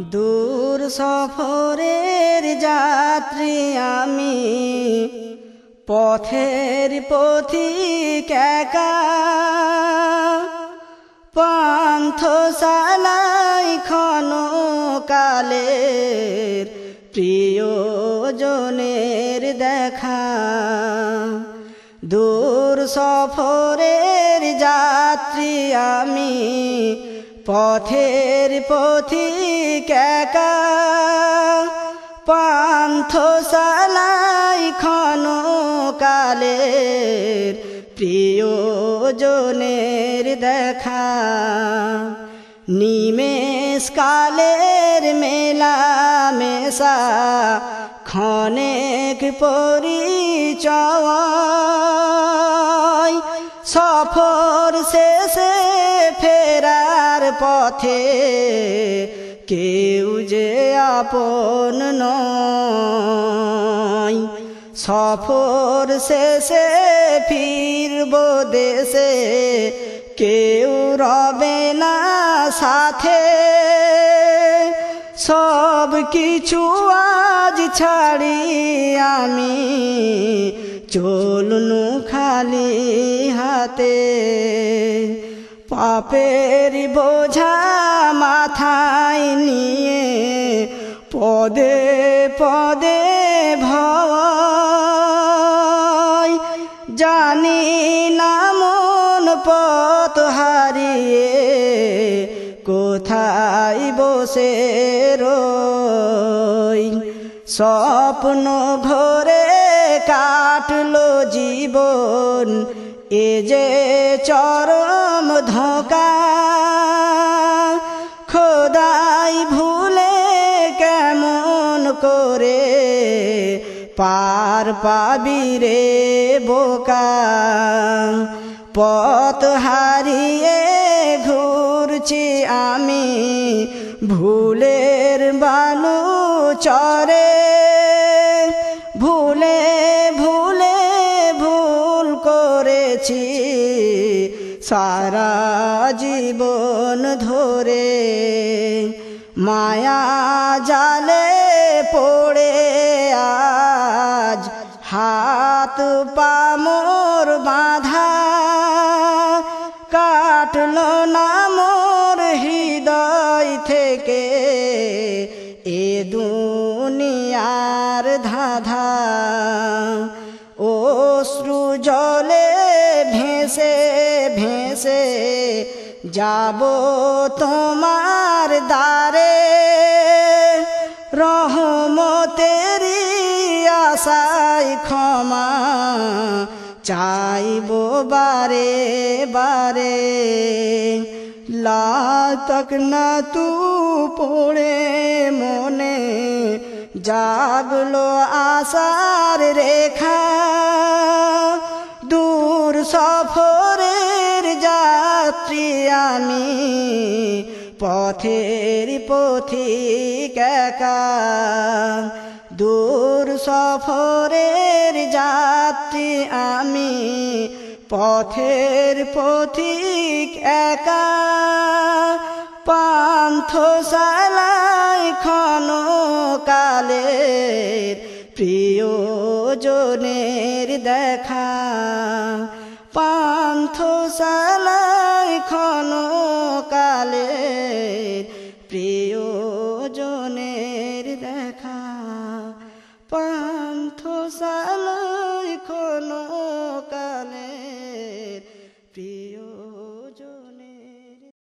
দূর সফরের যাত্রী আমি, পথের পথিক একা। পান্থ সালাই খন কালের প্রিয়জনের দেখা। দূর সফরের যাত্রী আমি পথের পথিক একা। পান্থ সালাই খন কালের প্রিয়জনের দেখা। নিমেষ কালের মেলা মেশা, ক্ষণেক পরিচয়। সফর শেষে পথে কেউ যে আপন নয়। সফর শেষে ফিরব দেশে, কেউ রবে না সাথে। সব কিছু আজ ছাড়ি আমি, চলনু খালি হাতে। পাপের বোঝা মাথায় নিয়ে পদে পদে ভয়। জানি না মন পথ হারিয়ে কোথায় বসে স্বপ্ন ভরে কাটলো জীবন এ যে চরম ধোকা, খোদাই ভুলে কেমন করে পার পাবি রে বোকা? পথ হারিয়ে ঘুরছি আমি, ভুলের বালু চরে করেছি। সারা জীবন ধরে মায়া জালে পড়ে আজ হাত পামোর বাঁধা। কাটল না মোর হৃদয় থেকে এ দুনিয়ার ধাধা। যাব তোমার দ্বারে। রহমতেরি আশায় ক্ষমা চাইব বারে বারে। লাতক না তু পড়ে মনে জাগলো আশার রেখা। যাত্রী আমি পথের পথিক একা। দূর সফরের যাত্রী আমি পথের পথিক একা। পান্থ সালাই খন কালের প্রিয়জনের দেখা। দেখা পান্থ সালাই খন